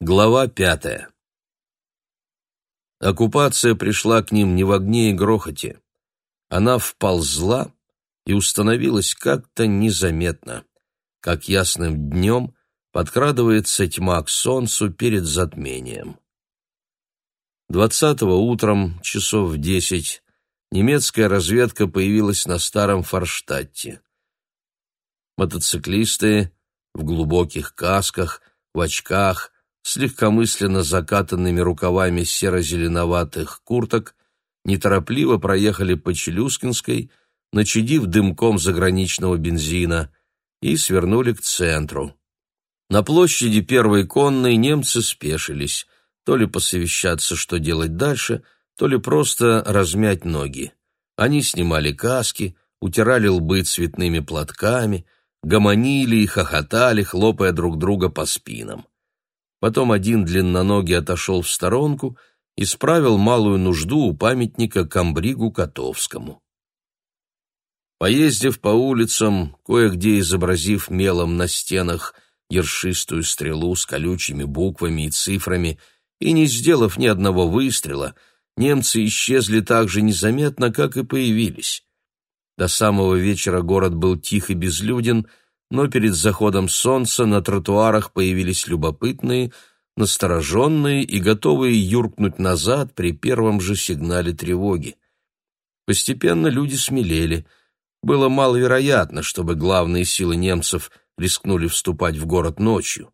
Глава пятая. Оккупация пришла к ним не в огне и грохоте. Она вползла и установилась как-то незаметно, как ясным днем подкрадывается тьма к солнцу перед затмением. Двадцатого утром, часов в десять, немецкая разведка появилась на старом Форштадте. Мотоциклисты в глубоких касках, в очках, с легкомысленно закатанными рукавами серо-зеленоватых курток, неторопливо проехали по Челюскинской, начадив дымком заграничного бензина, и свернули к центру. На площади Первой конной немцы спешились, то ли посовещаться, что делать дальше, то ли просто размять ноги. Они снимали каски, утирали лбы цветными платками, гомонили и хохотали, хлопая друг друга по спинам. Потом один длинноногий отошел в сторонку и справил малую нужду у памятника Камбригу Котовскому. Поездив по улицам, кое-где изобразив мелом на стенах ершистую стрелу с колючими буквами и цифрами, и не сделав ни одного выстрела, немцы исчезли так же незаметно, как и появились. До самого вечера город был тих и безлюден, но перед заходом солнца на тротуарах появились любопытные, настороженные и готовые юркнуть назад при первом же сигнале тревоги. Постепенно люди смелели. Было маловероятно, чтобы главные силы немцев рискнули вступать в город ночью.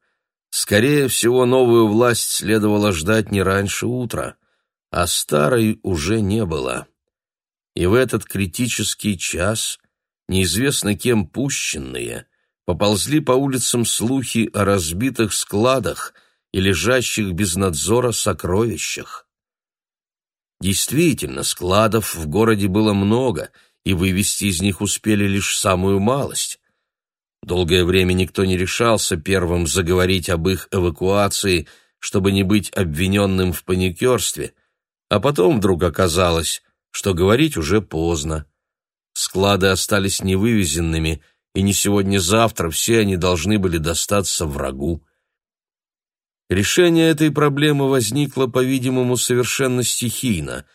Скорее всего, новую власть следовало ждать не раньше утра, а старой уже не было. И в этот критический час неизвестно кем пущенные — поползли по улицам слухи о разбитых складах и лежащих без надзора сокровищах. Действительно, складов в городе было много, и вывести из них успели лишь самую малость. Долгое время никто не решался первым заговорить об их эвакуации, чтобы не быть обвиненным в паникерстве, а потом вдруг оказалось, что говорить уже поздно. Склады остались невывезенными, и не сегодня-завтра все они должны были достаться врагу. Решение этой проблемы возникло, по-видимому, совершенно стихийно.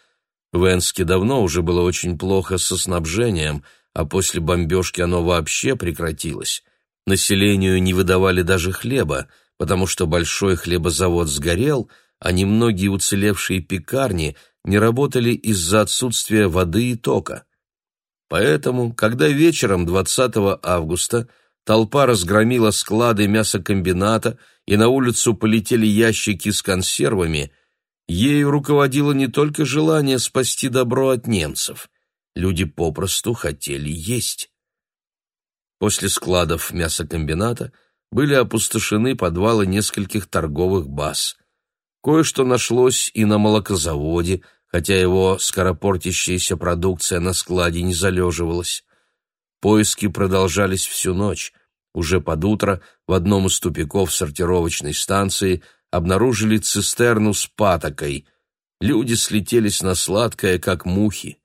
В Энске давно уже было очень плохо со снабжением, а после бомбежки оно вообще прекратилось. Населению не выдавали даже хлеба, потому что большой хлебозавод сгорел, а немногие уцелевшие пекарни не работали из-за отсутствия воды и тока. Поэтому, когда вечером 20 августа толпа разгромила склады мясокомбината и на улицу полетели ящики с консервами, ею руководило не только желание спасти добро от немцев. Люди попросту хотели есть. После складов мясокомбината были опустошены подвалы нескольких торговых баз. Кое-что нашлось и на молокозаводе – хотя его скоропортящаяся продукция на складе не залеживалась. Поиски продолжались всю ночь. Уже под утро в одном из тупиков сортировочной станции обнаружили цистерну с патокой. Люди слетелись на сладкое, как мухи.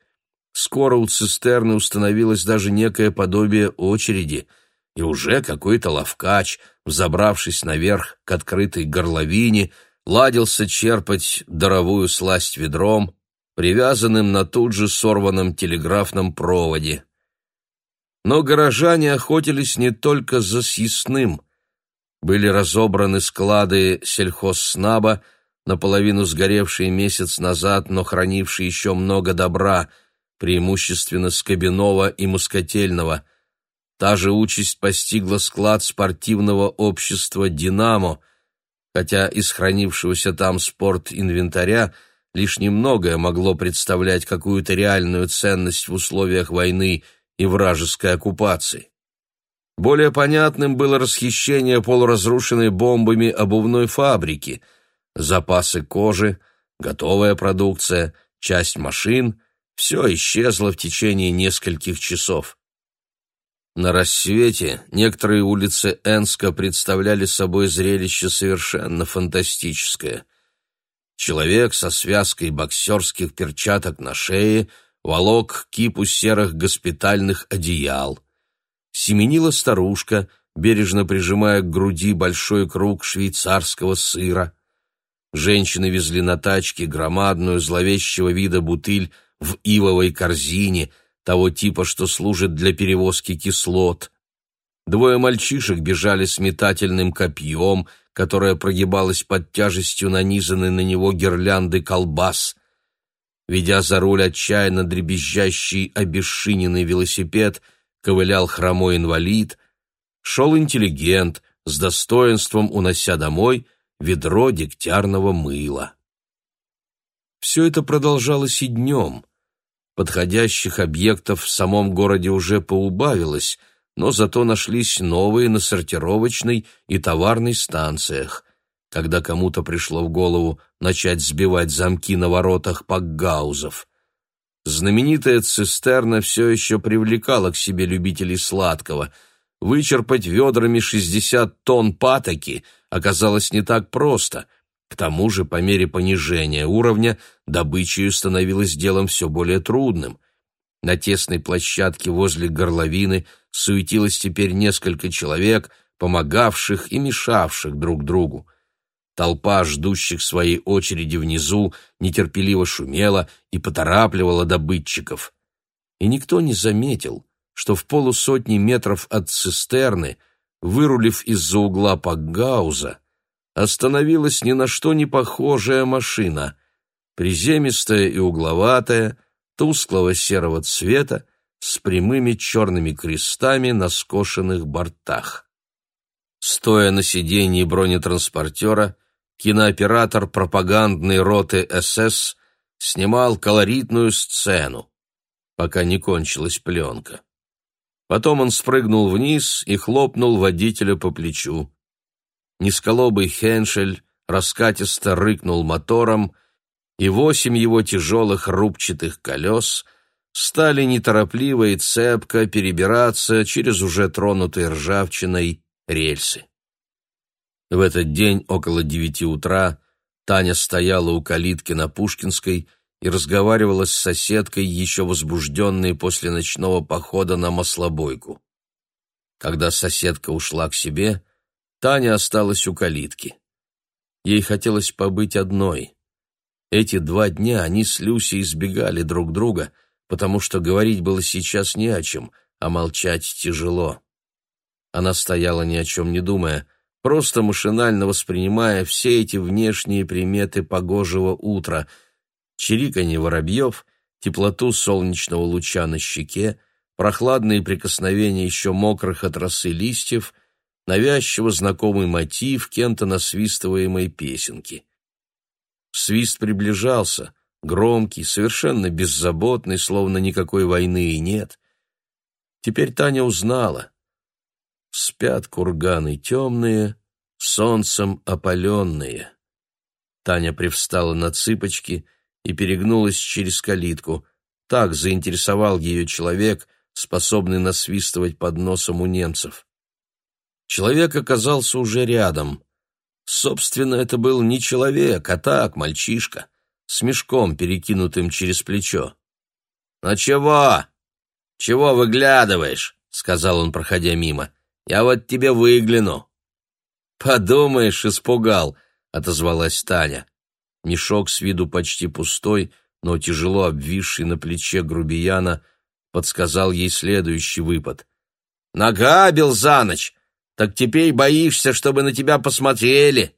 Скоро у цистерны установилось даже некое подобие очереди, и уже какой-то ловкач, взобравшись наверх к открытой горловине, ладился черпать даровую сласть ведром, привязанным на тут же сорванном телеграфном проводе. Но горожане охотились не только за съестным. Были разобраны склады сельхозснаба, наполовину сгоревшие месяц назад, но хранившие еще много добра, преимущественно скобяного и мускательного. Та же участь постигла склад спортивного общества «Динамо», хотя из хранившегося там спорт-инвентаря лишь немногое могло представлять какую-то реальную ценность в условиях войны и вражеской оккупации. Более понятным было расхищение полуразрушенной бомбами обувной фабрики, запасы кожи, готовая продукция, часть машин — все исчезло в течение нескольких часов. На рассвете некоторые улицы Энска представляли собой зрелище совершенно фантастическое. Человек со связкой боксерских перчаток на шее волок кипу серых госпитальных одеял. Семенила старушка, бережно прижимая к груди большой круг швейцарского сыра. Женщины везли на тачке громадную зловещего вида бутыль в ивовой корзине, того типа, что служит для перевозки кислот. Двое мальчишек бежали с метательным копьем, которое прогибалось под тяжестью нанизанной на него гирлянды колбас. Ведя за руль отчаянно дребезжащий обесшиненный велосипед, ковылял хромой инвалид, шел интеллигент, с достоинством унося домой ведро дегтярного мыла. Все это продолжалось и днем. Подходящих объектов в самом городе уже поубавилось, но зато нашлись новые на сортировочной и товарной станциях. Когда кому-то пришло в голову начать сбивать замки на воротах пакгаузов. Знаменитая цистерна все еще привлекала к себе любителей сладкого. Вычерпать ведрами 60 тонн патоки оказалось не так просто. К тому же, по мере понижения уровня, добычей становилось делом все более трудным. На тесной площадке возле горловины суетилось теперь несколько человек, помогавших и мешавших друг другу. Толпа ждущих своей очереди внизу нетерпеливо шумела и поторапливала добытчиков. И никто не заметил, что в полусотни метров от цистерны, вырулив из-за угла Пакгауза, остановилась ни на что не похожая машина, приземистая и угловатая, тусклого серого цвета, с прямыми черными крестами на скошенных бортах. Стоя на сиденье бронетранспортера, кинооператор пропагандной роты СС снимал колоритную сцену, пока не кончилась пленка. Потом он спрыгнул вниз и хлопнул водителя по плечу. Низколобый Хеншель раскатисто рыкнул мотором, и восемь его тяжелых рубчатых колес стали неторопливо и цепко перебираться через уже тронутые ржавчиной рельсы. В этот день около девяти утра Таня стояла у калитки на Пушкинской и разговаривала с соседкой, еще возбужденной после ночного похода на маслобойку. Когда соседка ушла к себе, Таня осталась у калитки. Ей хотелось побыть одной. Эти два дня они с Люсей избегали друг друга, потому что говорить было сейчас не о чем, а молчать тяжело. Она стояла ни о чем не думая, просто машинально воспринимая все эти внешние приметы погожего утра, чириканье воробьев, теплоту солнечного луча на щеке, прохладные прикосновения еще мокрых от росы листьев, навязчиво знакомый мотив кем-то насвистываемой песенки. Свист приближался, громкий, совершенно беззаботный, словно никакой войны и нет. Теперь Таня узнала, Спят курганы темные, солнцем опаленные. Таня привстала на цыпочки и перегнулась через калитку. Так заинтересовал ее человек, способный насвистывать под носом у немцев. Человек оказался уже рядом. Собственно, это был не человек, а так, мальчишка, с мешком, перекинутым через плечо. «Ну чего? Чего выглядываешь?» — сказал он, проходя мимо. Я вот тебе выгляну». «Подумаешь, испугал», — отозвалась Таня. Мешок с виду почти пустой, но тяжело обвисший на плече грубияна, подсказал ей следующий выпад. «Нагабил за ночь! Так теперь боишься, чтобы на тебя посмотрели?»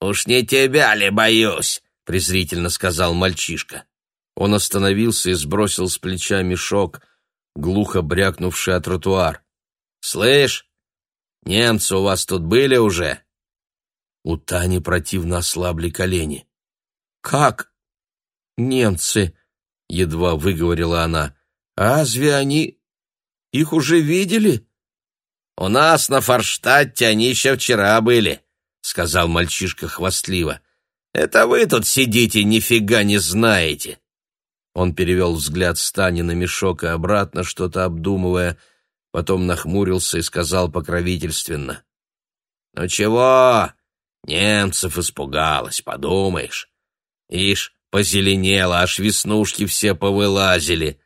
«Уж не тебя ли боюсь?» — презрительно сказал мальчишка. Он остановился и сбросил с плеча мешок, глухо брякнувший о тротуар. «Слышь, немцы у вас тут были уже?» У Тани противно ослабли колени. «Как? Немцы?» — едва выговорила она. «Разве они... их уже видели?» «У нас на Форштадте они еще вчера были», — сказал мальчишка хвастливо. «Это вы тут сидите, нифига не знаете». Он перевел взгляд с Тани на мешок и обратно, что-то обдумывая, — потом нахмурился и сказал покровительственно. «Ну чего? Немцев испугалась, подумаешь. Ишь, позеленела, аж веснушки все повылазили.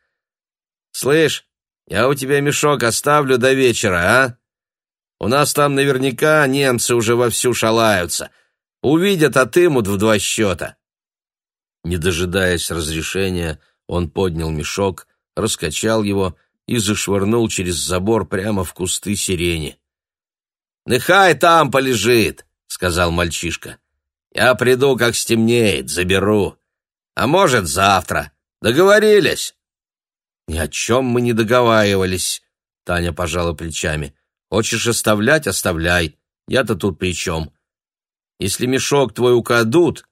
Слышь, я у тебя мешок оставлю до вечера, а? У нас там наверняка немцы уже вовсю шалаются. Увидят, отымут в два счета». Не дожидаясь разрешения, он поднял мешок, раскачал его и зашвырнул через забор прямо в кусты сирени. «Нехай там полежит», — сказал мальчишка. «Я приду, как стемнеет, заберу. А может, завтра. Договорились?» «Ни о чем мы не договаривались», — Таня пожала плечами. «Хочешь оставлять — оставляй. Я-то тут при чем? Если мешок твой украдут,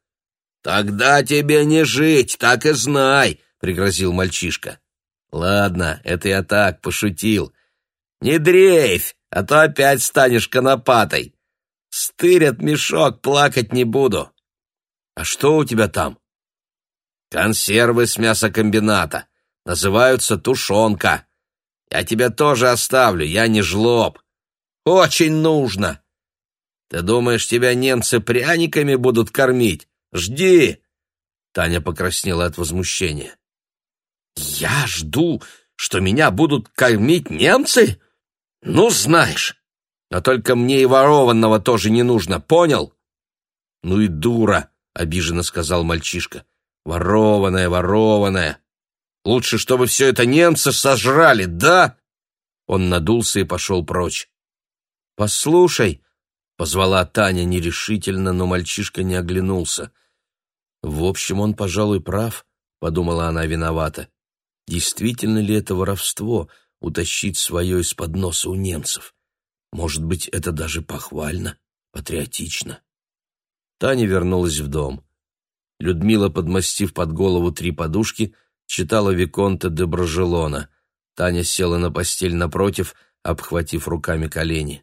«Тогда тебе не жить, так и знай», — пригрозил мальчишка. «Ладно, это я так, пошутил. Не дрейфь, а то опять станешь конопатой. Стырят мешок, плакать не буду». «А что у тебя там?» «Консервы с мясокомбината. Называются тушенка. Я тебя тоже оставлю, я не жлоб. Очень нужно. Ты думаешь, тебя немцы пряниками будут кормить? Жди!» Таня покраснела от возмущения. «Я жду, что меня будут кормить немцы? Ну, знаешь! А только мне и ворованного тоже не нужно, понял?» «Ну и дура!» — обиженно сказал мальчишка. «Ворованная, ворованная! Лучше, чтобы все это немцы сожрали, да?» Он надулся и пошел прочь. «Послушай!» — позвала Таня нерешительно, но мальчишка не оглянулся — в общем, он, пожалуй, прав, подумала она виновата. Действительно ли это воровство утащить свое из-под носа у немцев? Может быть, это даже похвально, патриотично. Таня вернулась в дом. Людмила, подмастив под голову три подушки, читала Виконта де Брожелона. Таня села на постель напротив, обхватив руками колени.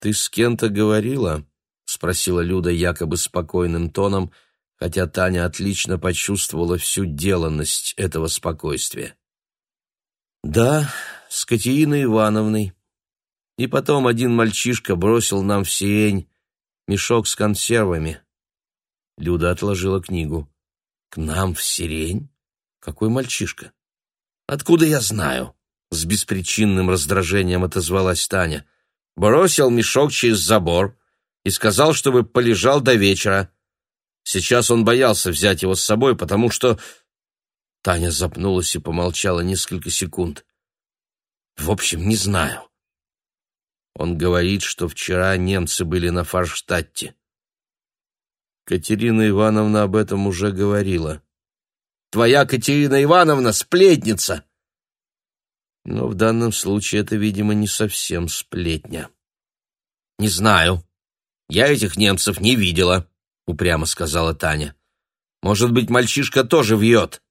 «Ты с кем-то говорила?» — спросила Люда якобы спокойным тоном — хотя Таня отлично почувствовала всю деланность этого спокойствия. «Да, с Катериной Ивановной. И потом один мальчишка бросил нам в сирень мешок с консервами». Люда отложила книгу. «К нам в сирень? Какой мальчишка?» «Откуда я знаю?» С беспричинным раздражением отозвалась Таня. «Бросил мешок через забор и сказал, чтобы полежал до вечера. Сейчас он боялся взять его с собой, потому что... Таня запнулась и помолчала несколько секунд. В общем, не знаю. Он говорит, что вчера немцы были на Фарштадте. Катерина Ивановна об этом уже говорила. «Твоя Катерина Ивановна сплетница!» Но в данном случае это, видимо, не совсем сплетня. «Не знаю. Я этих немцев не видела», упрямо сказала Таня. Может быть, мальчишка тоже вьет.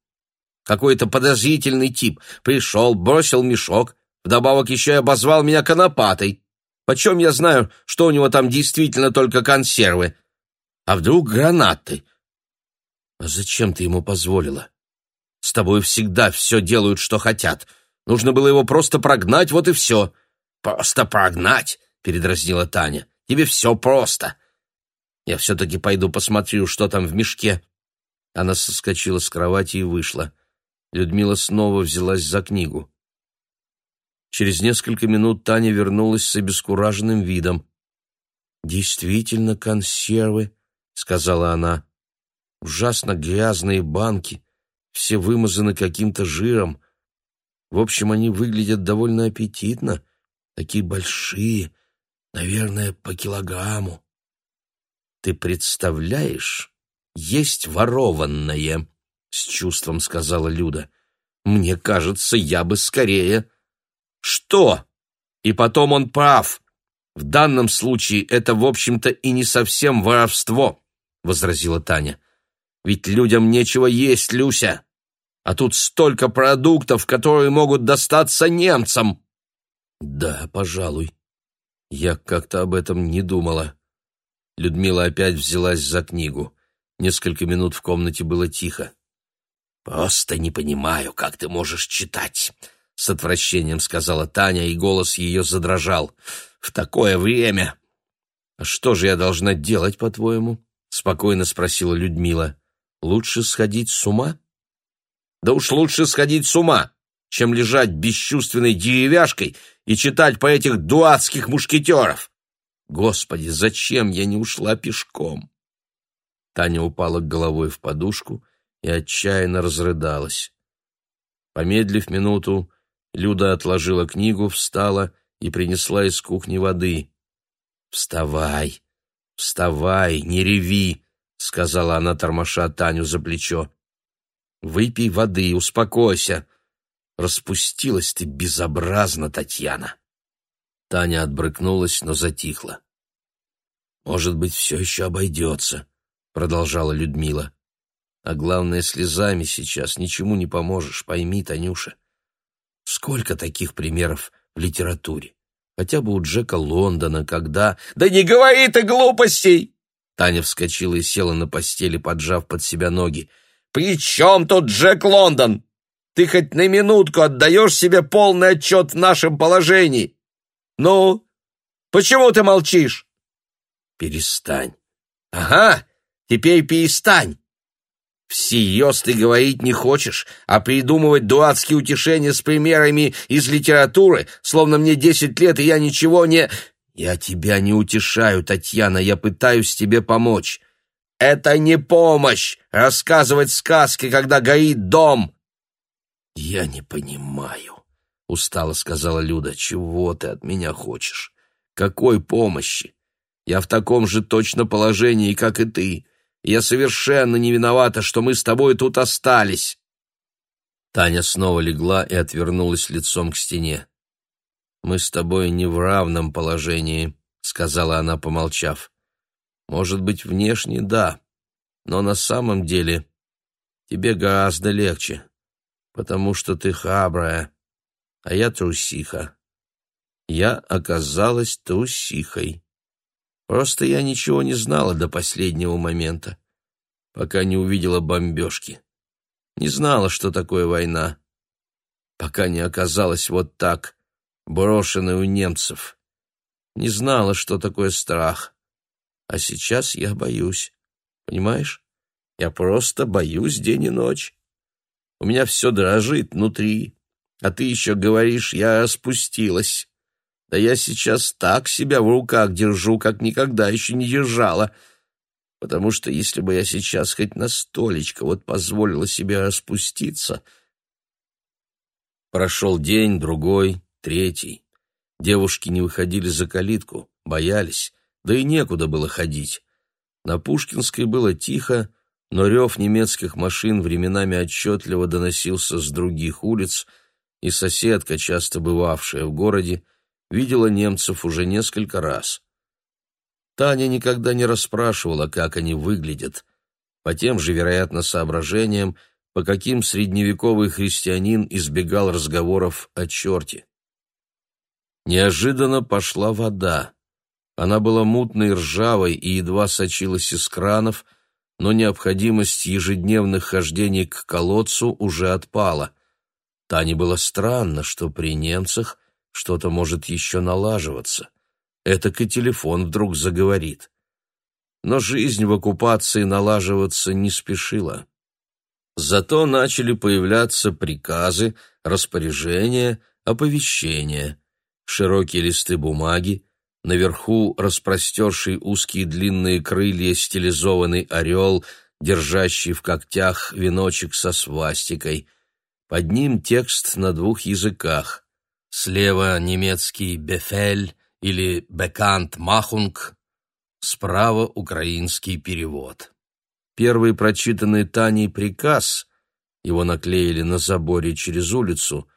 Какой-то подозрительный тип. Пришел, бросил мешок, вдобавок еще и обозвал меня конопатой. Почем я знаю, что у него там действительно только консервы? А вдруг гранаты? А зачем ты ему позволила? С тобой всегда все делают, что хотят. Нужно было его просто прогнать, вот и все. Просто прогнать, передразнила Таня. Тебе все просто. Я все-таки пойду посмотрю, что там в мешке». Она соскочила с кровати и вышла. Людмила снова взялась за книгу. Через несколько минут Таня вернулась с обескураженным видом. «Действительно консервы», — сказала она. «Ужасно грязные банки, все вымазаны каким-то жиром. В общем, они выглядят довольно аппетитно, такие большие, наверное, по килограмму». «Ты представляешь, есть ворованное», — с чувством сказала Люда. «Мне кажется, я бы скорее...» «Что?» И потом он прав. В данном случае это, в общем-то, и не совсем воровство, — возразила Таня. Ведь людям нечего есть, Люся. А тут столько продуктов, которые могут достаться немцам. Да, пожалуй. Я как-то об этом не думала. Людмила опять взялась за книгу. Несколько минут в комнате было тихо. «Просто не понимаю, как ты можешь читать», — с отвращением сказала Таня, и голос ее задрожал. «В такое время!» «А что же я должна делать, по-твоему?» — спокойно спросила Людмила. «Лучше сходить с ума?» «Да уж лучше сходить с ума! чем лежать бесчувственной деревяшкой и читать по этих дуадских мушкетеров. Господи, зачем я не ушла пешком? Таня упала головой в подушку и отчаянно разрыдалась. Помедлив минуту, Люда отложила книгу, встала и принесла из кухни воды. «Вставай, вставай, не реви!» — сказала она, тормоша Таню за плечо. «Выпей воды, успокойся. Распустилась ты безобразно, Татьяна!» Таня отбрыкнулась, но затихла. «Может быть, все еще обойдется», — продолжала Людмила. «А главное, слезами сейчас ничему не поможешь, пойми, Танюша. Сколько таких примеров в литературе? Хотя бы у Джека Лондона, когда... «Да не говори ты глупостей!» Таня вскочила и села на постели, поджав под себя ноги. «При чем тут Джек Лондон? Ты хоть на минутку отдаешь себе полный отчет в нашем положении? Ну, почему ты молчишь?» «Перестань». «Ага, теперь перестань. Всерьез ты говорить не хочешь, а придумывать дуадские утешения с примерами из литературы, словно мне десять лет, и я ничего не... Я тебя не утешаю, Татьяна, я пытаюсь тебе помочь. Это не помощь, рассказывать сказки, когда горит дом. Я не понимаю, устало сказала Люда, чего ты от меня хочешь? Какой помощи? Я в таком же точно положении, как и ты. Я совершенно не виновата, что мы с тобой тут остались. Таня снова легла и отвернулась лицом к стене. Мы с тобой не в равном положении, сказала она, помолчав. Может быть, внешне да, но на самом деле тебе гораздо легче, потому что ты храбрая, а я трусиха. Я оказалась трусихой. Просто я ничего не знала до последнего момента, пока не увидела бомбежки. Не знала, что такое война, пока не оказалась вот так, брошенной у немцев. Не знала, что такое страх. А сейчас я боюсь. Понимаешь? Я просто боюсь день и ночь. У меня все дрожит внутри, а ты еще говоришь, я распустилась. Да я сейчас так себя в руках держу, как никогда еще не держала. Потому что если бы я сейчас хоть на столечко вот позволила себе распуститься... Прошел день, другой, третий. Девушки не выходили за калитку, боялись, да и некуда было ходить. На Пушкинской было тихо, но рев немецких машин временами отчетливо доносился с других улиц, и соседка, часто бывавшая в городе, видела немцев уже несколько раз. Таня никогда не расспрашивала, как они выглядят, по тем же, вероятно, соображениям, по каким средневековый христианин избегал разговоров о черте. Неожиданно пошла вода. Она была мутной, ржавой и едва сочилась из кранов, но необходимость ежедневных хождений к колодцу уже отпала. Тане было странно, что при немцах что-то может еще налаживаться. Этак и телефон вдруг заговорит. Но жизнь в оккупации налаживаться не спешила. Зато начали появляться приказы, распоряжения, оповещения, широкие листы бумаги, наверху распростерший узкие длинные крылья стилизованный орел, держащий в когтях веночек со свастикой. Под ним текст на двух языках. Слева немецкий «бефель» или «бекант махунг», справа украинский перевод. Первый прочитанный Таней приказ, его наклеили на заборе через улицу,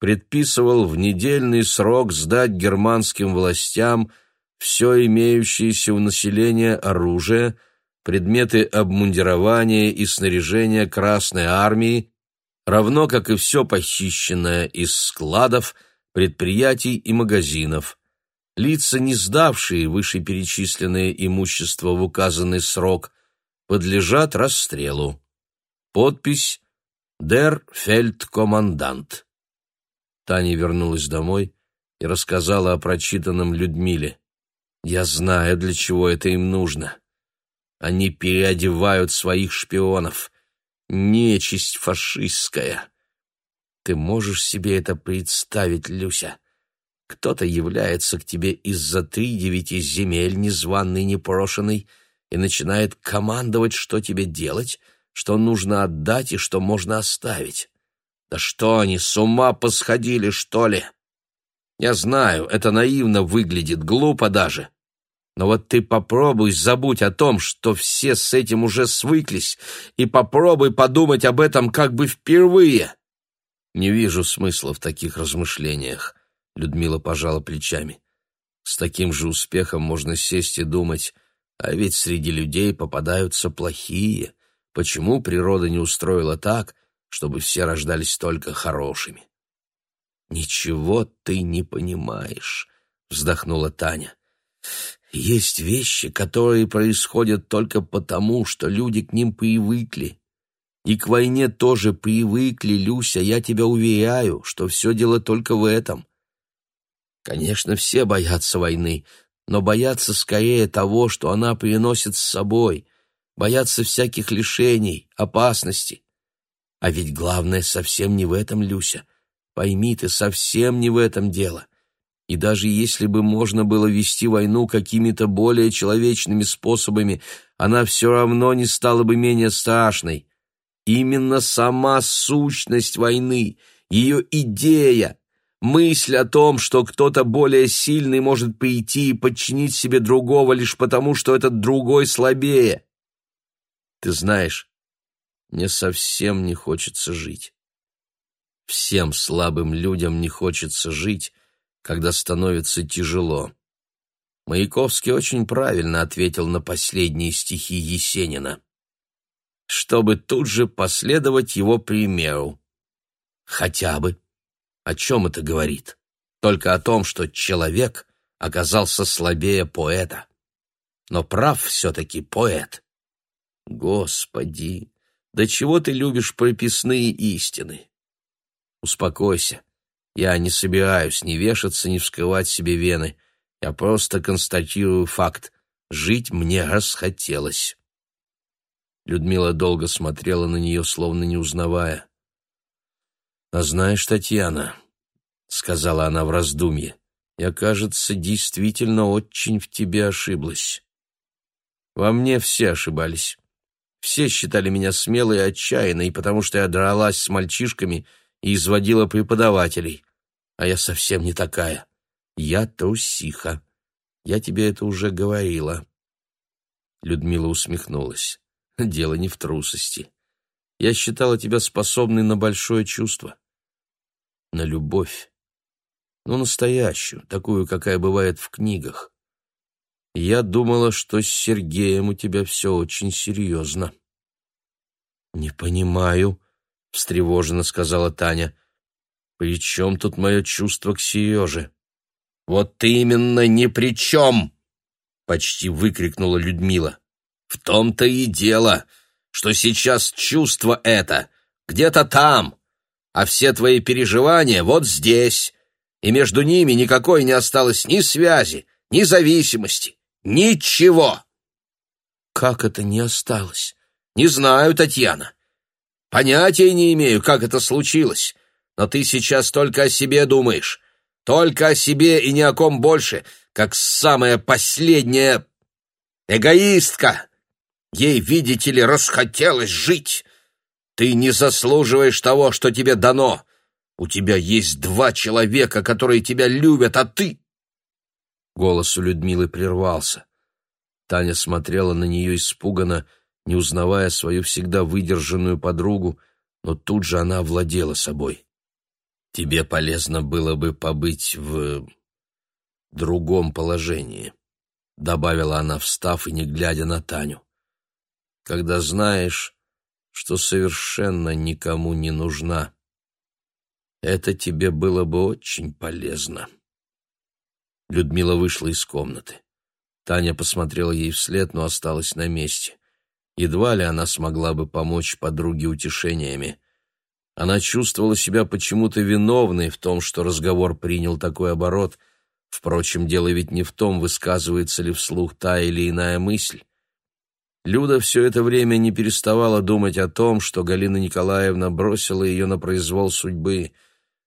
предписывал в недельный срок сдать германским властям все имеющееся у населения оружие, предметы обмундирования и снаряжения Красной Армии, равно как и все похищенное из складов – предприятий и магазинов. Лица, не сдавшие вышеперечисленное имущество в указанный срок, подлежат расстрелу. Подпись «Дер Фельдкомандант». Таня вернулась домой и рассказала о прочитанном Людмиле. «Я знаю, для чего это им нужно. Они переодевают своих шпионов. Нечисть фашистская. Ты можешь себе это представить, Люся? Кто-то является к тебе из-за три девяти земель, незваный, непрошенный, и начинает командовать, что тебе делать, что нужно отдать и что можно оставить. Да что они, с ума посходили, что ли? Я знаю, это наивно выглядит, глупо даже. Но вот ты попробуй забудь о том, что все с этим уже свыклись, и попробуй подумать об этом как бы впервые. Не вижу смысла в таких размышлениях. Людмила пожала плечами. С таким же успехом можно сесть и думать, а ведь среди людей попадаются плохие. Почему природа не устроила так, чтобы все рождались только хорошими? Ничего ты не понимаешь, вздохнула Таня. Есть вещи, которые происходят только потому, что люди к ним привыкли. И к войне тоже привыкли, Люся, я тебя уверяю, что все дело только в этом. Конечно, все боятся войны, но боятся скорее того, что она приносит с собой, боятся всяких лишений, опасностей. А ведь главное совсем не в этом, Люся. Пойми ты, совсем не в этом дело. И даже если бы можно было вести войну какими-то более человечными способами, она все равно не стала бы менее страшной. Именно сама сущность войны, ее идея, Мысль о том, что кто-то более сильный может прийти и подчинить себе другого лишь потому, что этот другой слабее. Ты знаешь, мне совсем не хочется жить. Всем слабым людям не хочется жить, когда становится тяжело. Маяковский очень правильно ответил на последние стихи Есенина, чтобы тут же последовать его примеру. Хотя бы. О чем это говорит? Только о том, что человек оказался слабее поэта. Но прав все-таки поэт. Господи, да чего ты любишь прописные истины? Успокойся. Я не собираюсь ни вешаться, ни вскрывать себе вены. Я просто констатирую факт. Жить мне расхотелось. Людмила долго смотрела на нее, словно не узнавая. «А знаешь, Татьяна, — сказала она в раздумье, — я, кажется, действительно очень в тебе ошиблась. Во мне все ошибались. Все считали меня смелой и отчаянной, потому что я дралась с мальчишками и изводила преподавателей. А я совсем не такая. Я трусиха. Я тебе это уже говорила. Людмила усмехнулась. Дело не в трусости. Я считала тебя способной на большое чувство. На любовь. Ну, настоящую, такую, какая бывает в книгах. Я думала, что с Сергеем у тебя все очень серьезно. «Не понимаю», — встревоженно сказала Таня. «При чем тут мое чувство к Сереже?» «Вот именно ни при чем!» — почти выкрикнула Людмила. «В том-то и дело, что сейчас чувство это где-то там, а все твои переживания вот здесь, и между ними никакой не осталось ни связи, ни зависимости, ничего. Как это не осталось? Не знаю, Татьяна. Понятия не имею, как это случилось, но ты сейчас только о себе думаешь, только о себе и ни о ком больше, как самая последняя эгоистка. Ей, видите ли, расхотелось жить. Ты не заслуживаешь того, что тебе дано. У тебя есть два человека, которые тебя любят, а ты...» Голос у Людмилы прервался. Таня смотрела на нее испуганно, не узнавая свою всегда выдержанную подругу, но тут же она овладела собой. «Тебе полезно было бы побыть в другом положении», — добавила она, встав и не глядя на Таню когда знаешь, что совершенно никому не нужна. Это тебе было бы очень полезно. Людмила вышла из комнаты. Таня посмотрела ей вслед, но осталась на месте. Едва ли она смогла бы помочь подруге утешениями. Она чувствовала себя почему-то виновной в том, что разговор принял такой оборот. Впрочем, дело ведь не в том, высказывается ли вслух та или иная мысль. Люда все это время не переставала думать о том, что Галина Николаевна бросила ее на произвол судьбы.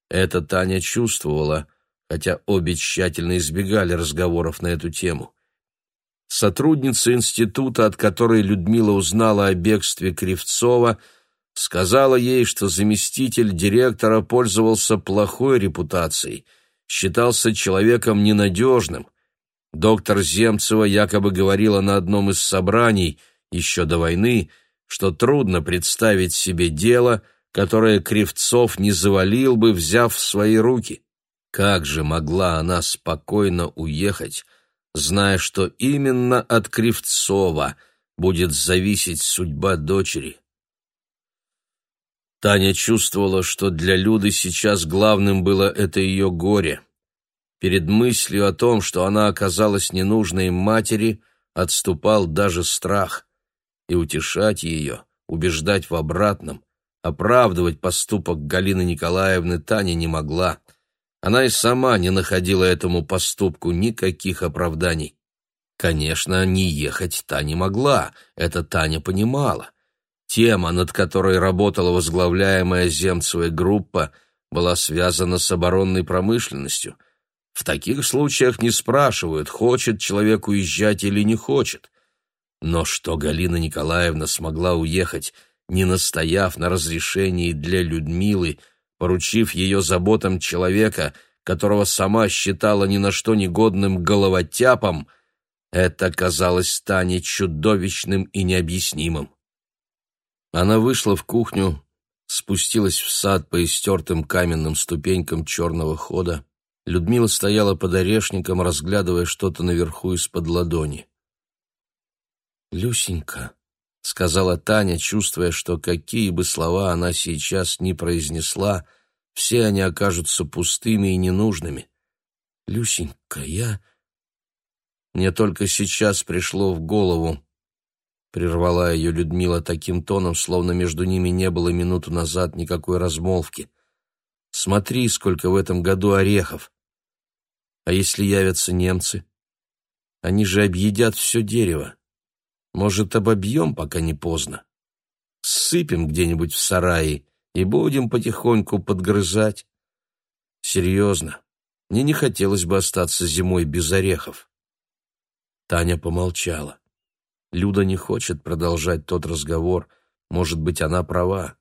Это Таня чувствовала, хотя обе тщательно избегали разговоров на эту тему. Сотрудница института, от которой Людмила узнала о бегстве Кривцова, сказала ей, что заместитель директора пользовался плохой репутацией, считался человеком ненадежным. Доктор Земцева якобы говорила на одном из собраний еще до войны, что трудно представить себе дело, которое Кривцов не завалил бы, взяв в свои руки. Как же могла она спокойно уехать, зная, что именно от Кривцова будет зависеть судьба дочери? Таня чувствовала, что для Люды сейчас главным было это ее горе. Перед мыслью о том, что она оказалась ненужной матери, отступал даже страх. И утешать ее, убеждать в обратном, оправдывать поступок Галины Николаевны Таня не могла. Она и сама не находила этому поступку никаких оправданий. Конечно, не ехать та не могла, это Таня понимала. Тема, над которой работала возглавляемая Земцевой группа, была связана с оборонной промышленностью. В таких случаях не спрашивают, хочет человек уезжать или не хочет. Но что Галина Николаевна смогла уехать, не настояв на разрешении для Людмилы, поручив ее заботам человека, которого сама считала ни на что негодным головотяпом, это казалось Тане чудовищным и необъяснимым. Она вышла в кухню, спустилась в сад по истертым каменным ступенькам черного хода. Людмила стояла под орешником, разглядывая что-то наверху из-под ладони. «Люсенька», — сказала Таня, чувствуя, что какие бы слова она сейчас ни произнесла, все они окажутся пустыми и ненужными. «Люсенька, я...» Мне только сейчас пришло в голову, Прервала ее Людмила таким тоном, словно между ними не было минуту назад никакой размолвки. «Смотри, сколько в этом году орехов! А если явятся немцы? Они же объедят все дерево. Может, обобьем, пока не поздно? Сыпем где-нибудь в сарае и будем потихоньку подгрызать. Серьезно, мне не хотелось бы остаться зимой без орехов». Таня помолчала. Люда не хочет продолжать тот разговор. Может быть, она права.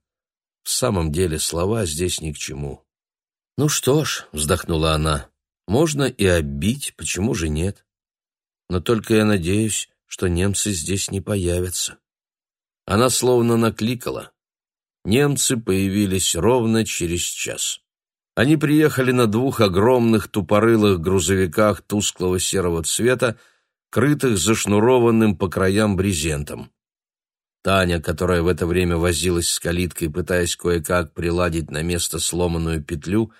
В самом деле слова здесь ни к чему. «Ну что ж», — вздохнула она, — «можно и оббить, почему же нет? Но только я надеюсь, что немцы здесь не появятся». Она словно накликала. Немцы появились ровно через час. Они приехали на двух огромных тупорылых грузовиках тусклого серого цвета, крытых зашнурованным по краям брезентом. Таня, которая в это время возилась с калиткой, пытаясь кое-как приладить на место сломанную петлю,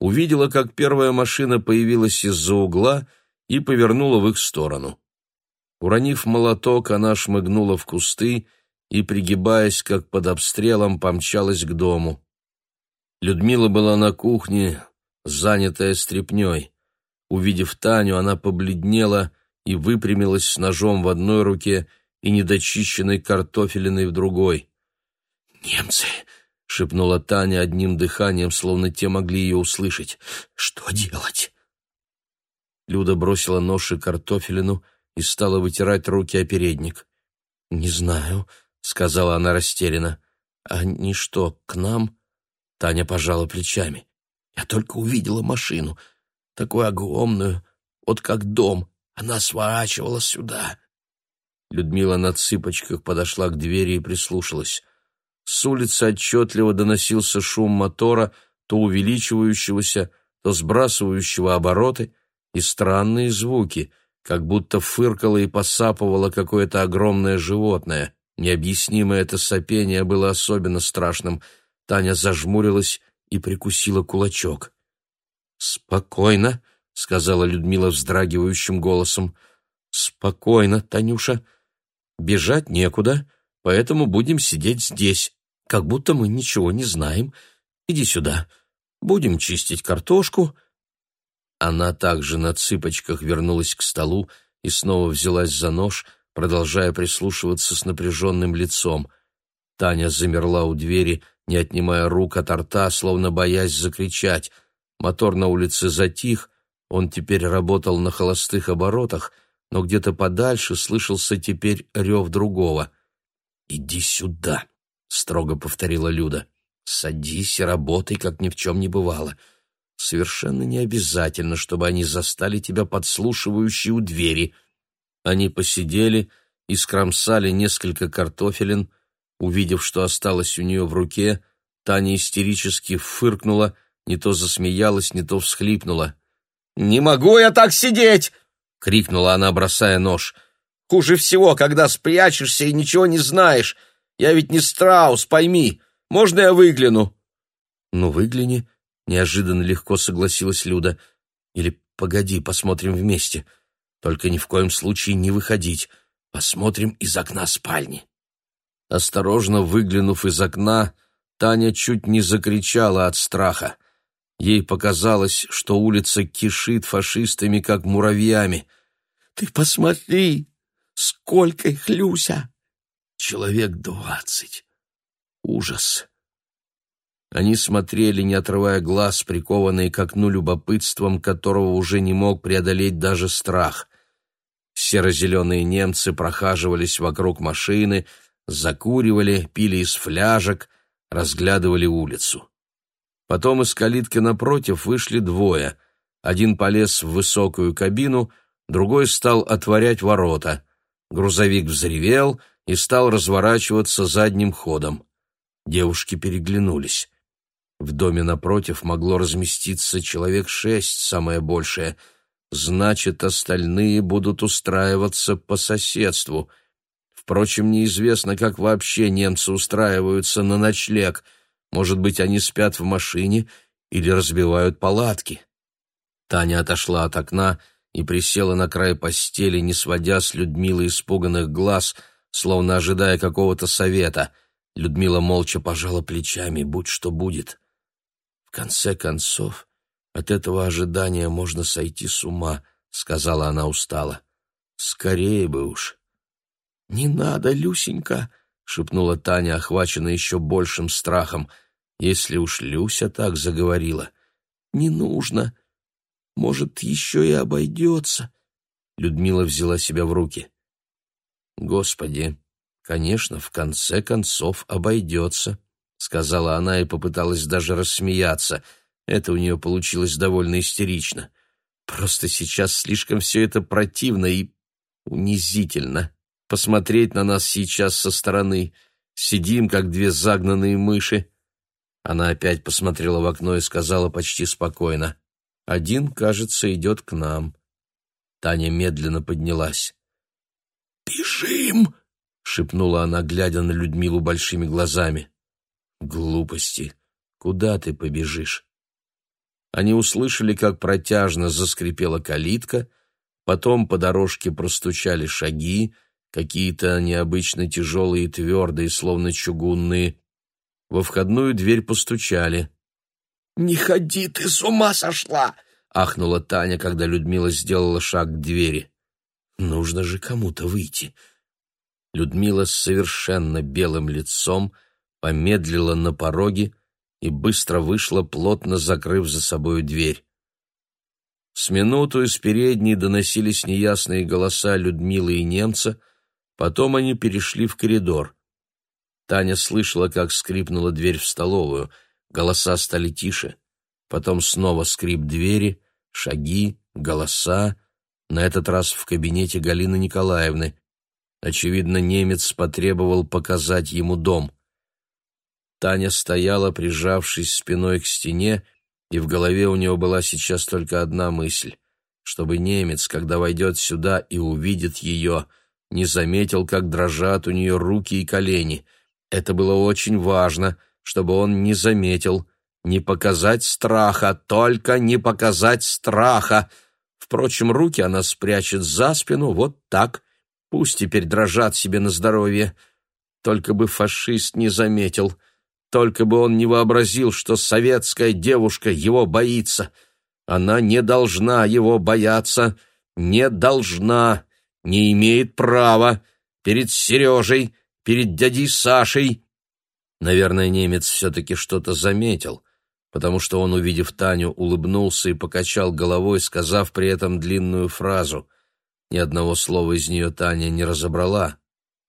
увидела, как первая машина появилась из-за угла и повернула в их сторону. Уронив молоток, она шмыгнула в кусты и, пригибаясь, как под обстрелом, помчалась к дому. Людмила была на кухне, занятая стряпней. Увидев Таню, она побледнела и выпрямилась с ножом в одной руке и недочищенной картофелиной в другой. «Немцы!» — шепнула Таня одним дыханием, словно те могли ее услышать. «Что делать?» Люда бросила нож и картофелину и стала вытирать руки о передник. «Не знаю», — сказала она растерянно. «Они что, к нам?» Таня пожала плечами. «Я только увидела машину, такую огромную, вот как дом, она сворачивала сюда. Людмила на цыпочках подошла к двери и прислушалась. С улицы отчетливо доносился шум мотора, то увеличивающегося, то сбрасывающего обороты, и странные звуки, как будто фыркало и посапывало какое-то огромное животное. Необъяснимое это сопение было особенно страшным. Таня зажмурилась и прикусила кулачок. «Спокойно», — сказала Людмила вздрагивающим голосом. «Спокойно, Танюша. Бежать некуда, поэтому будем сидеть здесь, как будто мы ничего не знаем. Иди сюда. Будем чистить картошку». Она также на цыпочках вернулась к столу и снова взялась за нож, продолжая прислушиваться с напряженным лицом. Таня замерла у двери, не отнимая рук от рта, словно боясь закричать. Мотор на улице затих, он теперь работал на холостых оборотах, но где-то подальше слышался теперь рев другого. «Иди сюда», — строго повторила Люда. «Садись и работай, как ни в чем не бывало. Совершенно не обязательно, чтобы они застали тебя подслушивающей у двери». Они посидели и скромсали несколько картофелин. Увидев, что осталось у нее в руке, Таня истерически фыркнула, не то засмеялась, не то всхлипнула. «Не могу я так сидеть!» — крикнула она, бросая нож. «Хуже всего, когда спрячешься и ничего не знаешь. Я ведь не страус, пойми. Можно я выгляну?» «Ну, выгляни», — неожиданно легко согласилась Люда. «Или погоди, посмотрим вместе. Только ни в коем случае не выходить. Посмотрим из окна спальни». Осторожно выглянув из окна, Таня чуть не закричала от страха. Ей показалось, что улица кишит фашистами, как муравьями. «Ты посмотри, сколько их, Люся!» «Человек двадцать. Ужас!» Они смотрели, не отрывая глаз, прикованные к окну любопытством, которого уже не мог преодолеть даже страх. Серо-зеленые немцы прохаживались вокруг машины, закуривали, пили из фляжек, разглядывали улицу. Потом из калитки напротив вышли двое. Один полез в высокую кабину, другой стал отворять ворота. Грузовик взревел и стал разворачиваться задним ходом. Девушки переглянулись. В доме напротив могло разместиться человек шесть, самое большее. Значит, остальные будут устраиваться по соседству. Впрочем, неизвестно, как вообще немцы устраиваются на ночлег — может быть, они спят в машине или разбивают палатки. Таня отошла от окна и присела на край постели, не сводя с Людмилы испуганных глаз, словно ожидая какого-то совета. Людмила молча пожала плечами, будь что будет. Конце концов, от этого ожидания можно сойти с ума, сказала она устало. Скорее бы уж. Не надо, Люсенька, шепнула Таня, охваченная еще большим страхом. Если уж Люся так заговорила. Не нужно. Может, еще и обойдется. Людмила взяла себя в руки. Господи, конечно, в конце концов обойдется, сказала она и попыталась даже рассмеяться. Это у нее получилось довольно истерично. Просто сейчас слишком все это противно и унизительно посмотреть на нас сейчас со стороны. Сидим, как две загнанные мыши. Она опять посмотрела в окно и сказала почти спокойно. «Один, кажется, идет к нам». Таня медленно поднялась. «Бежим!» — шепнула она, глядя на Людмилу большими глазами. «Глупости! Куда ты побежишь?» Они услышали, как протяжно заскрипела калитка, потом по дорожке простучали шаги, какие-то необычно тяжелые и твердые, словно чугунные. Во входную дверь постучали. «Не ходи, ты с ума сошла!» — ахнула Таня, когда Людмила сделала шаг к двери. «Нужно же кому-то выйти». Людмила с совершенно белым лицом помедлила на пороге и быстро вышла, плотно закрыв за собою дверь. С минуту из передней доносились неясные голоса Людмилы и немца — Потом они перешли в коридор. Таня слышала, как скрипнула дверь в столовую. Голоса стали тише. Потом снова скрип двери, шаги, голоса. На этот раз в кабинете Галины Николаевны. Очевидно, немец потребовал показать ему дом. Таня стояла, прижавшись спиной к стене, и в голове у нее была сейчас только одна мысль — чтобы немец, когда войдет сюда и увидит ее, — не заметил, как дрожат у нее руки и колени. Это было очень важно, чтобы он не заметил. Не показать страха, только не показать страха. Впрочем, руки она спрячет за спину, вот так. Пусть теперь дрожат себе на здоровье. Только бы фашист не заметил. Только бы он не вообразил, что советская девушка его боится. Она не должна его бояться. Не должна не имеет права перед Сережей, перед дядей Сашей. Наверное, немец все-таки что-то заметил, потому что он, увидев Таню, улыбнулся и покачал головой, сказав при этом длинную фразу. Ни одного слова из нее Таня не разобрала.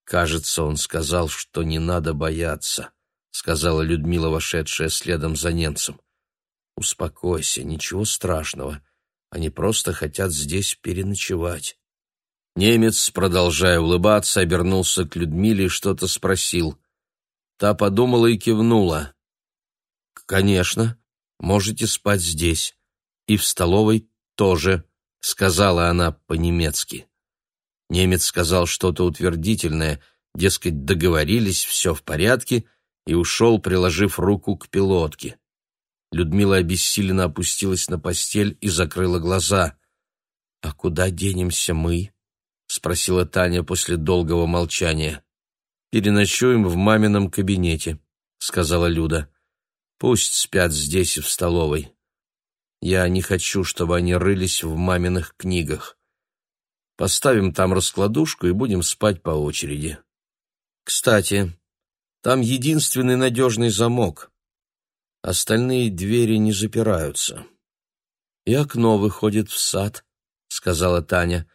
Кажется, он сказал, что не надо бояться, сказала Людмила, вошедшая следом за немцем. Успокойся, ничего страшного. Они просто хотят здесь переночевать. Немец, продолжая улыбаться, обернулся к Людмиле и что-то спросил. Та подумала и кивнула. «Конечно, можете спать здесь. И в столовой тоже», — сказала она по-немецки. Немец сказал что-то утвердительное, дескать, договорились, все в порядке, и ушел, приложив руку к пилотке. Людмила обессиленно опустилась на постель и закрыла глаза. «А куда денемся мы?» — спросила Таня после долгого молчания. «Переночуем в мамином кабинете», — сказала Люда. «Пусть спят здесь и в столовой. Я не хочу, чтобы они рылись в маминых книгах». Поставим там раскладушку и будем спать по очереди. Кстати, там единственный надежный замок. Остальные двери не запираются. И окно выходит в сад, — сказала Таня.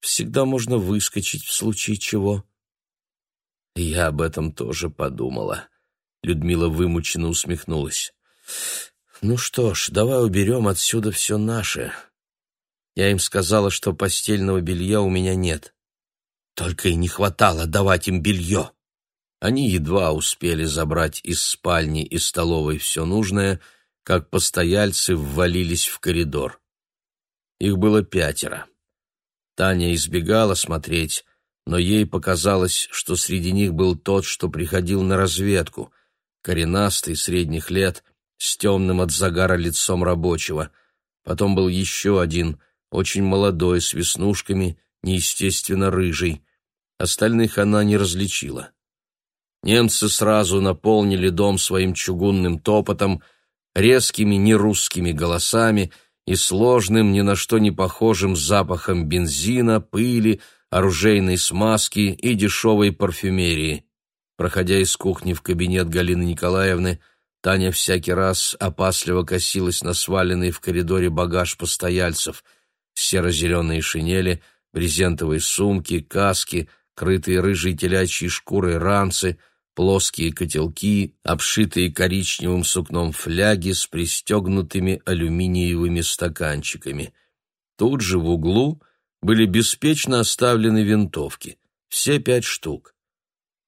Всегда можно выскочить в случае чего. Я об этом тоже подумала. Людмила вымученно усмехнулась. Ну что ж, давай уберем отсюда все наше. Я им сказала, что постельного белья у меня нет. Только и не хватало давать им белье. Они едва успели забрать из спальни и столовой все нужное, как постояльцы ввалились в коридор. Их было пятеро. Таня избегала смотреть, но ей показалось, что среди них был тот, что приходил на разведку, коренастый, средних лет, с темным от загара лицом рабочего. Потом был еще один — очень молодой, с веснушками, неестественно рыжий. Остальных она не различила. Немцы сразу наполнили дом своим чугунным топотом, резкими нерусскими голосами и сложным, ни на что не похожим запахом бензина, пыли, оружейной смазки и дешевой парфюмерии. Проходя из кухни в кабинет Галины Николаевны, Таня всякий раз опасливо косилась на сваленный в коридоре багаж постояльцев — серо-зеленые шинели, брезентовые сумки, каски, крытые рыжей телячьей шкурой ранцы, плоские котелки, обшитые коричневым сукном фляги с пристегнутыми алюминиевыми стаканчиками. Тут же в углу были беспечно оставлены винтовки, все пять штук.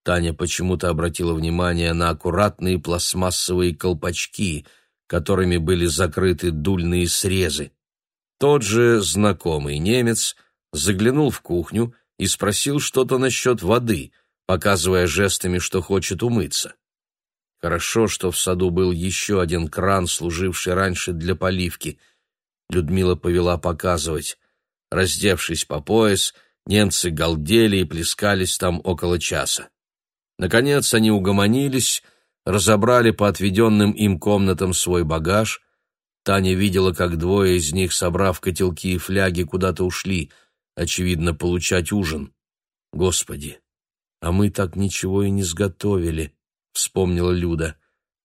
Таня почему-то обратила внимание на аккуратные пластмассовые колпачки, которыми были закрыты дульные срезы. Тот же знакомый немец заглянул в кухню и спросил что-то насчет воды, показывая жестами, что хочет умыться. Хорошо, что в саду был еще один кран, служивший раньше для поливки. Людмила повела показывать. Раздевшись по пояс, немцы галдели и плескались там около часа. Наконец они угомонились, разобрали по отведенным им комнатам свой багаж, Таня видела, как двое из них, собрав котелки и фляги, куда-то ушли, очевидно, получать ужин. Господи, а мы так ничего и не сготовили, вспомнила Люда.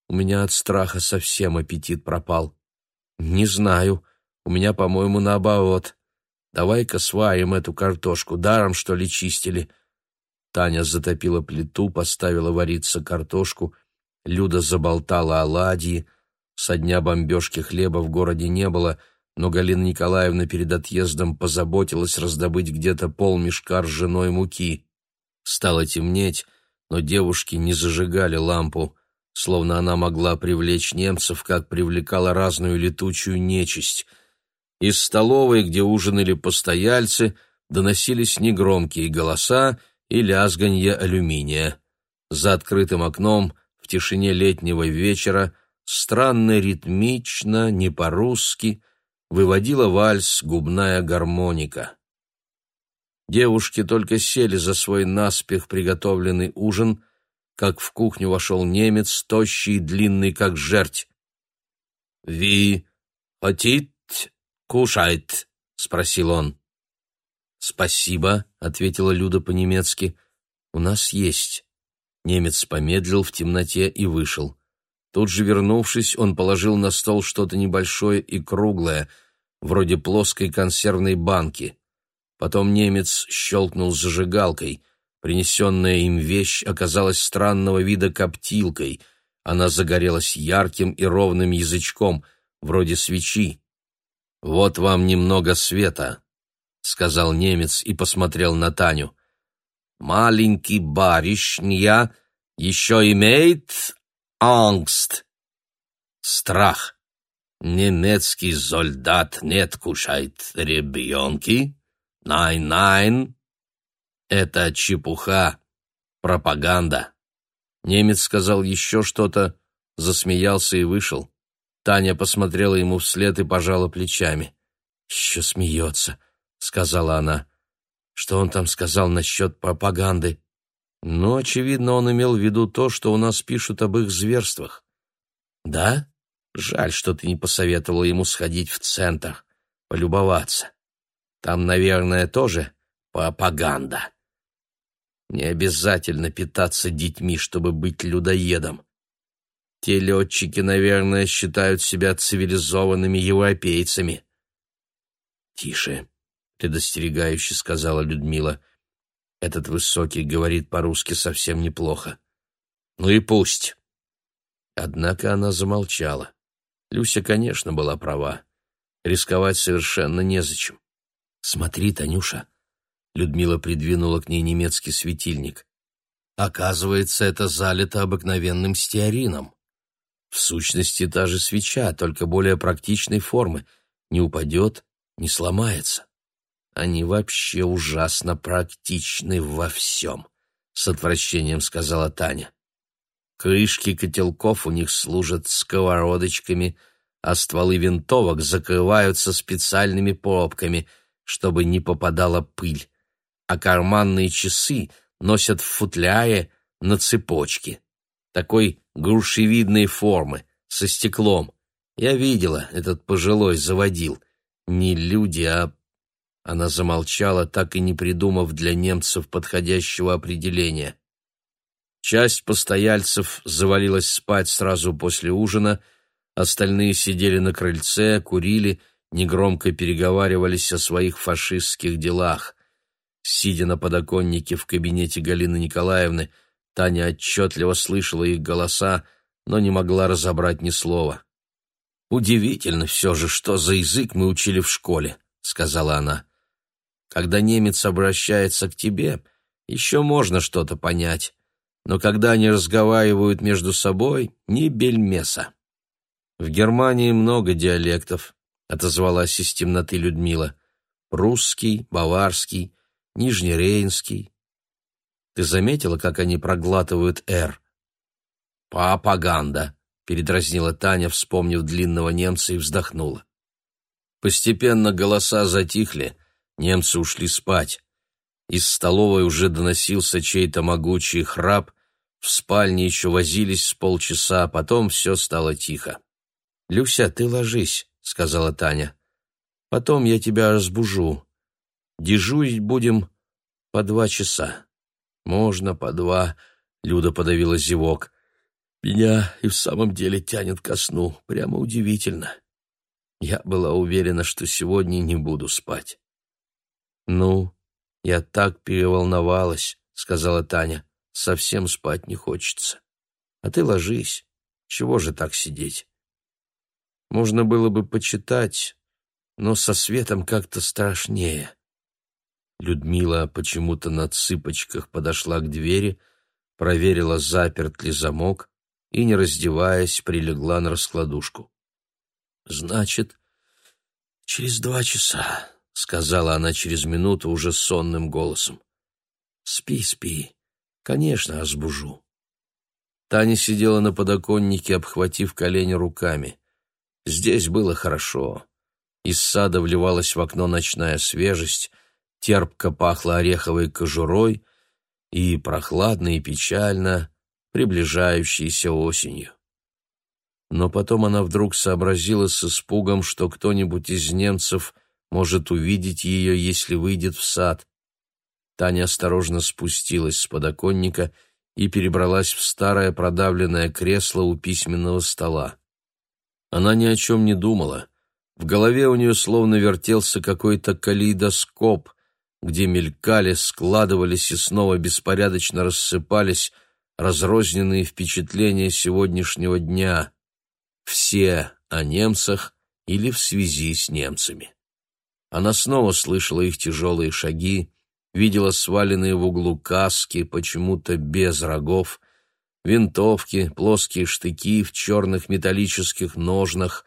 У меня от страха совсем аппетит пропал. Не знаю, у меня, по-моему, наоборот. Давай-ка сварим эту картошку, даром, что ли, чистили. Таня затопила плиту, поставила вариться картошку, Люда заболтала оладьи, со дня бомбежки хлеба в городе не было, но Галина Николаевна перед отъездом позаботилась раздобыть где-то полмешка ржаной муки. Стало темнеть, но девушки не зажигали лампу, словно она могла привлечь немцев, как привлекала разную летучую нечисть. Из столовой, где ужинали постояльцы, доносились негромкие голоса и лязганье алюминия. За открытым окном, в тишине летнего вечера, странно ритмично, не по-русски, выводила вальс губная гармоника. Девушки только сели за свой наспех приготовленный ужин, как в кухню вошел немец, тощий и длинный, как жерть. «Ви хотит кушать?» — спросил он. «Спасибо», — ответила Люда по-немецки. «У нас есть». Немец помедлил в темноте и вышел. Тут же вернувшись, он положил на стол что-то небольшое и круглое, вроде плоской консервной банки. Потом немец щелкнул зажигалкой. Принесенная им вещь оказалась странного вида коптилкой. Она загорелась ярким и ровным язычком, вроде свечи. «Вот вам немного света», — сказал немец и посмотрел на Таню. «Маленький барышня еще имеет Angst, страх. Немецкий солдат нет кушает ребенки. Nein-nein. Это чепуха, пропаганда». Немец сказал еще что-то, засмеялся и вышел. Таня посмотрела ему вслед и пожала плечами. «Еще смеется», — сказала она. «Что он там сказал насчет пропаганды?» «Ну, очевидно, он имел в виду то, что у нас пишут об их зверствах». «Да? Жаль, что ты не посоветовала ему сходить в центр, полюбоваться. Там, наверное, тоже пропаганда. Не обязательно питаться детьми, чтобы быть людоедом. Те летчики, наверное, считают себя цивилизованными европейцами. «Тише», — предостерегающе сказала Людмила. «Этот высокий говорит по-русски совсем неплохо». «Ну и пусть». Однако она замолчала. Люся, конечно, была права. Рисковать совершенно незачем. «Смотри, Танюша». Людмила придвинула к ней немецкий светильник. Оказывается, это залито обыкновенным стеарином. В сущности, та же свеча, только более практичной формы. Не упадет, не сломается. Они вообще ужасно практичны во всем, — с отвращением сказала Таня. Крышки котелков у них служат сковородочками, а стволы винтовок закрываются специальными пробками, чтобы не попадала пыль, а карманные часы носят в футляре на цепочке такой грушевидной формы, со стеклом. Я видела, этот пожилой заводил. Не люди, а... Она замолчала, так и не придумав для немцев подходящего определения. Часть постояльцев завалилась спать сразу после ужина, остальные сидели на крыльце, курили, негромко переговаривались о своих фашистских делах. Сидя на подоконнике в кабинете Галины Николаевны, Таня отчетливо слышала их голоса, но не могла разобрать ни слова. «Удивительно все же, что за язык мы учили в школе», — сказала она. «Когда немец обращается к тебе, еще можно что-то понять, но когда они разговаривают между собой, ни бельмеса». «В Германии много диалектов», — отозвалась из темноты Людмила. «Прусский, баварский, нижнерейнский, ты заметила, как они проглатывают «Р»?» «Пропаганда», — передразнила Таня, вспомнив длинного немца и вздохнула. Постепенно голоса затихли, немцы ушли спать. Из столовой уже доносился чей-то могучий храп, в спальне еще возились с полчаса, а потом все стало тихо. «Люся, ты ложись», — сказала Таня. «Потом я тебя разбужу. Дежурить будем по два часа». Можно по два. Люда подавила зевок. Меня и в самом деле тянет ко сну. Прямо удивительно. Я была уверена, что сегодня не буду спать. Ну, я так переволновалась, сказала Таня. Совсем спать не хочется. А ты ложись. Чего же так сидеть? Можно было бы почитать, но со светом как-то страшнее. Людмила почему-то на цыпочках подошла к двери, проверила, заперт ли замок, и, не раздеваясь, прилегла на раскладушку. «Значит, через два часа», — сказала она через минуту уже сонным голосом. «Спи, спи. Конечно, разбужу». Таня сидела на подоконнике, обхватив колени руками. Здесь было хорошо. Из сада вливалась в окно ночная свежесть, терпко пахло ореховой кожурой и прохладно и печально приближающейся осенью. Но потом она вдруг сообразила с испугом, что кто-нибудь из немцев может увидеть ее, если выйдет в сад. Таня осторожно спустилась с подоконника и перебралась в старое продавленное кресло у письменного стола. Она ни о чем не думала. В голове у нее словно вертелся какой-то калейдоскоп, где мелькали, складывались и снова беспорядочно рассыпались разрозненные впечатления сегодняшнего дня. Все о немцах или в связи с немцами. Она снова слышала их тяжелые шаги, видела сваленные в углу каски, почему-то без рогов, винтовки, плоские штыки в черных металлических ножнах,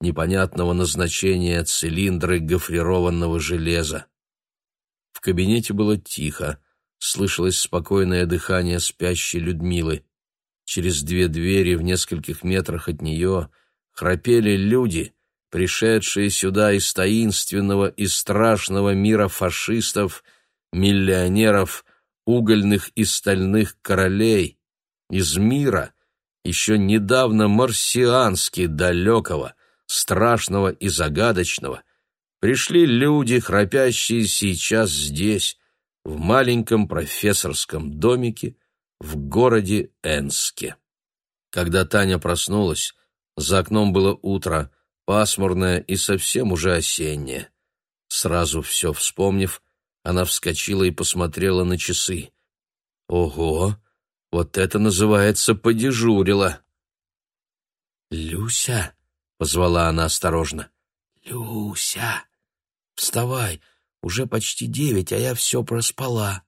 непонятного назначения цилиндры гофрированного железа. В кабинете было тихо, слышалось спокойное дыхание спящей Людмилы. Через две двери в нескольких метрах от нее храпели люди, пришедшие сюда из таинственного и страшного мира фашистов, миллионеров, угольных и стальных королей, из мира, еще недавно марсиански далекого, страшного и загадочного, пришли люди, храпящие сейчас здесь, в маленьком профессорском домике в городе Энске. Когда Таня проснулась, за окном было утро, пасмурное и совсем уже осеннее. Сразу все вспомнив, она вскочила и посмотрела на часы. Ого, вот это называется подежурила. Люся, позвала она осторожно. Люся, вставай, уже почти девять, а я все проспала.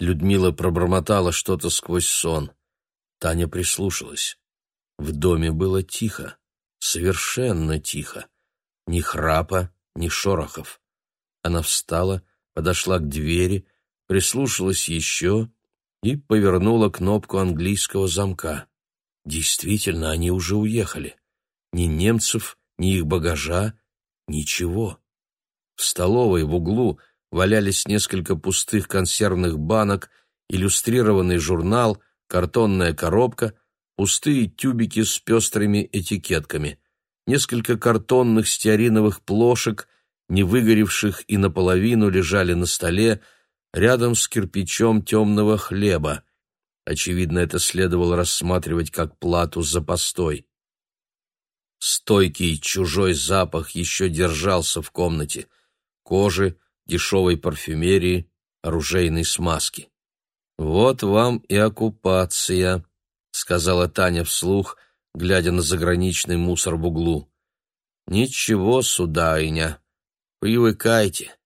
Людмила пробормотала что-то сквозь сон. Таня прислушалась. В доме было тихо совершенно тихо. Ни храпа, ни шорохов. Она встала, подошла к двери, прислушалась еще и повернула кнопку английского замка. Действительно, они уже уехали. Ни немцев, ни их багажа, ничего. В столовой в углу валялись несколько пустых консервных банок, иллюстрированный журнал, картонная коробка пустые тюбики с пестрыми этикетками, несколько картонных стеариновых плошек, не выгоревших и наполовину лежали на столе, рядом с кирпичом темного хлеба. Очевидно, это следовало рассматривать как плату за постой. Стойкий чужой запах еще держался в комнате. Кожи, дешевой парфюмерии, оружейной смазки. Вот вам и оккупация. — сказала Таня вслух, глядя на заграничный мусор в углу. «Ничего, сударыня, привыкайте.